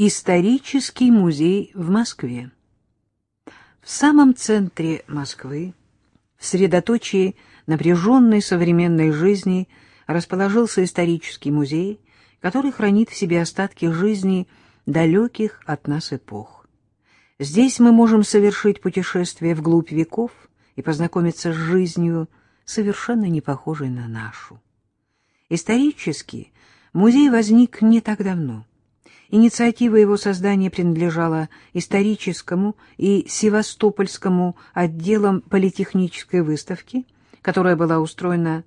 Исторический музей в Москве. В самом центре Москвы, в средоточии напряженной современной жизни, расположился исторический музей, который хранит в себе остатки жизни далеких от нас эпох. Здесь мы можем совершить путешествие вглубь веков и познакомиться с жизнью, совершенно не похожей на нашу. Исторически музей возник не так давно. Инициатива его создания принадлежала историческому и севастопольскому отделам политехнической выставки, которая была устроена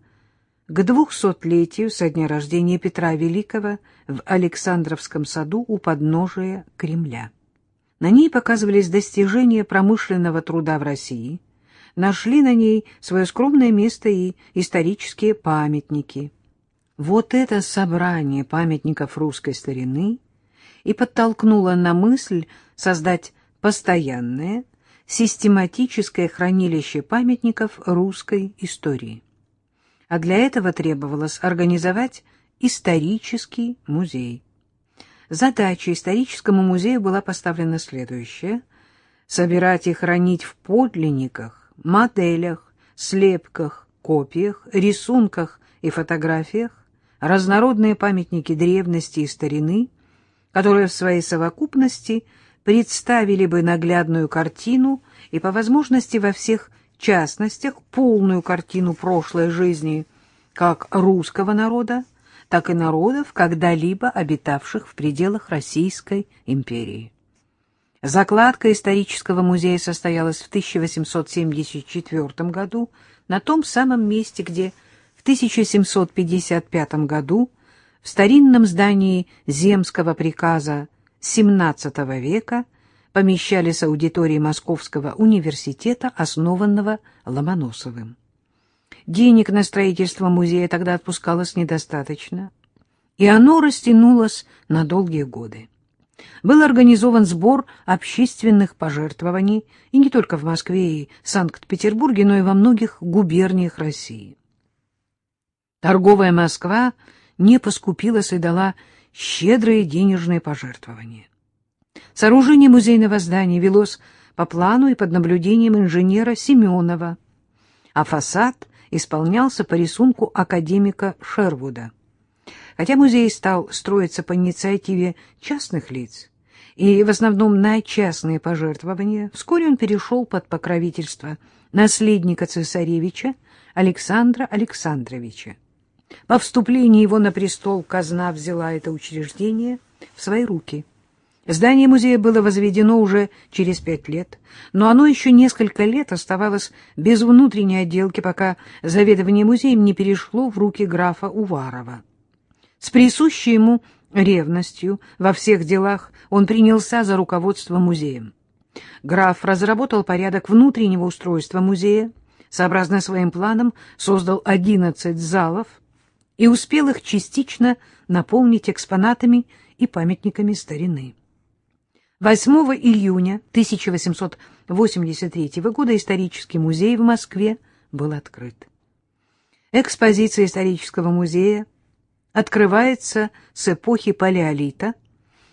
к двухсотлетию со дня рождения Петра Великого в Александровском саду у подножия Кремля. На ней показывались достижения промышленного труда в России, нашли на ней свое скромное место и исторические памятники. Вот это собрание памятников русской старины – и подтолкнула на мысль создать постоянное, систематическое хранилище памятников русской истории. А для этого требовалось организовать исторический музей. Задача историческому музею была поставлена следующая – собирать и хранить в подлинниках, моделях, слепках, копиях, рисунках и фотографиях разнородные памятники древности и старины – которые в своей совокупности представили бы наглядную картину и, по возможности, во всех частностях полную картину прошлой жизни как русского народа, так и народов, когда-либо обитавших в пределах Российской империи. Закладка исторического музея состоялась в 1874 году на том самом месте, где в 1755 году в старинном здании земского приказа XVII века помещались аудитории Московского университета, основанного Ломоносовым. Денег на строительство музея тогда отпускалось недостаточно, и оно растянулось на долгие годы. Был организован сбор общественных пожертвований и не только в Москве и Санкт-Петербурге, но и во многих губерниях России. Торговая Москва — не поскупилась и дала щедрые денежные пожертвования. Сооружение музейного здания велось по плану и под наблюдением инженера Семенова, а фасад исполнялся по рисунку академика Шервуда. Хотя музей стал строиться по инициативе частных лиц и в основном на частные пожертвования, вскоре он перешел под покровительство наследника цесаревича Александра Александровича. По вступлении его на престол казна взяла это учреждение в свои руки. Здание музея было возведено уже через пять лет, но оно еще несколько лет оставалось без внутренней отделки, пока заведование музеем не перешло в руки графа Уварова. С присущей ему ревностью во всех делах он принялся за руководство музеем. Граф разработал порядок внутреннего устройства музея, сообразно своим планам создал 11 залов, и успел их частично наполнить экспонатами и памятниками старины. 8 июня 1883 года исторический музей в Москве был открыт. Экспозиция исторического музея открывается с эпохи Палеолита,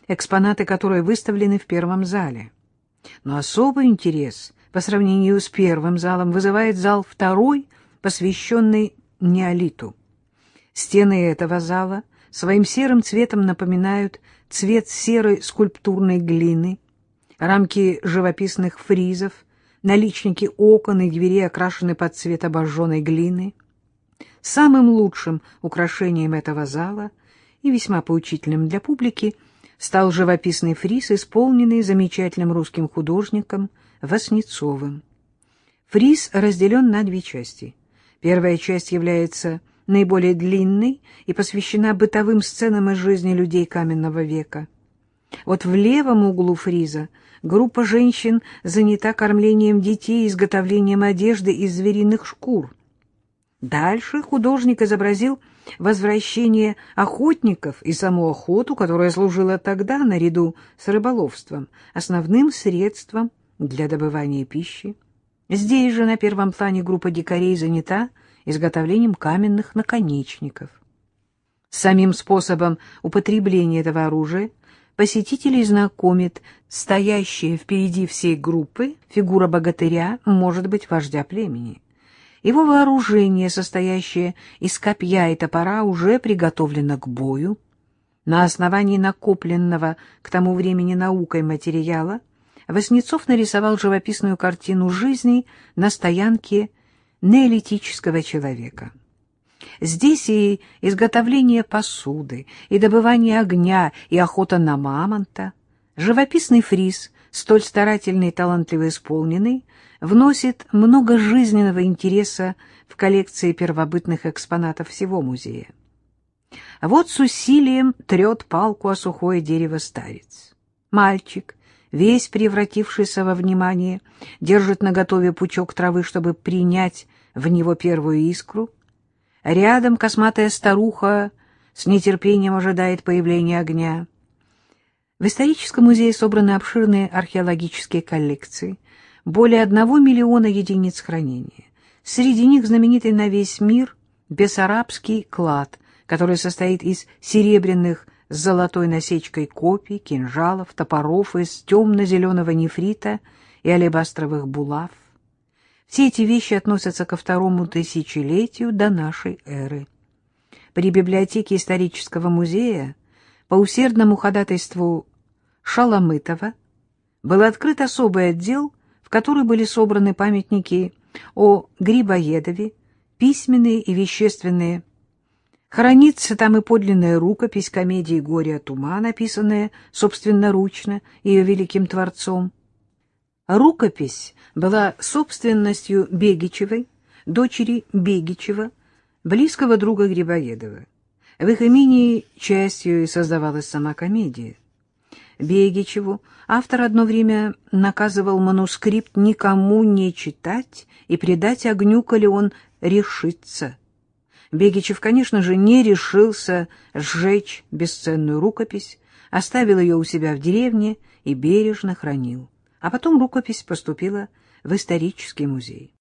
экспонаты которой выставлены в первом зале. Но особый интерес по сравнению с первым залом вызывает зал второй, посвященный неолиту. Стены этого зала своим серым цветом напоминают цвет серой скульптурной глины, рамки живописных фризов, наличники окон и дверей окрашены под цвет обожженной глины. Самым лучшим украшением этого зала и весьма поучительным для публики стал живописный фриз, исполненный замечательным русским художником Васнецовым. Фриз разделен на две части. Первая часть является наиболее длинной и посвящена бытовым сценам из жизни людей каменного века. Вот в левом углу фриза группа женщин занята кормлением детей изготовлением одежды из звериных шкур. Дальше художник изобразил возвращение охотников и саму охоту, которая служила тогда, наряду с рыболовством, основным средством для добывания пищи. Здесь же на первом плане группа дикарей занята изготовлением каменных наконечников. Самим способом употребления этого оружия посетителей знакомит стоящая впереди всей группы фигура богатыря, может быть, вождя племени. Его вооружение, состоящее из копья и топора, уже приготовлено к бою. На основании накопленного к тому времени наукой материала Васнецов нарисовал живописную картину жизни на стоянке неолитического человека. Здесь и изготовление посуды, и добывание огня, и охота на мамонта. Живописный фриз, столь старательный и талантливо исполненный, вносит много жизненного интереса в коллекции первобытных экспонатов всего музея. Вот с усилием трет палку о сухое дерево старец. Мальчик, весь превратившийся во внимание, держит наготове пучок травы, чтобы принять в него первую искру. Рядом косматая старуха с нетерпением ожидает появления огня. В историческом музее собраны обширные археологические коллекции, более одного миллиона единиц хранения. Среди них знаменитый на весь мир бессарабский клад, который состоит из серебряных с золотой насечкой копий, кинжалов, топоров из темно-зеленого нефрита и алебастровых булав. Все эти вещи относятся ко второму тысячелетию до нашей эры. При библиотеке исторического музея по усердному ходатайству Шаламытова был открыт особый отдел, в который были собраны памятники о Грибоедове, письменные и вещественные Хранится там и подлинная рукопись комедии «Горе от ума», написанная собственноручно ее великим творцом. Рукопись была собственностью Бегичевой, дочери Бегичева, близкого друга Грибоедова. В их имени частью и создавалась сама комедия. Бегичеву автор одно время наказывал манускрипт никому не читать и предать огню, коли он решится – Бегичев, конечно же, не решился сжечь бесценную рукопись, оставил ее у себя в деревне и бережно хранил. А потом рукопись поступила в исторический музей.